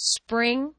spring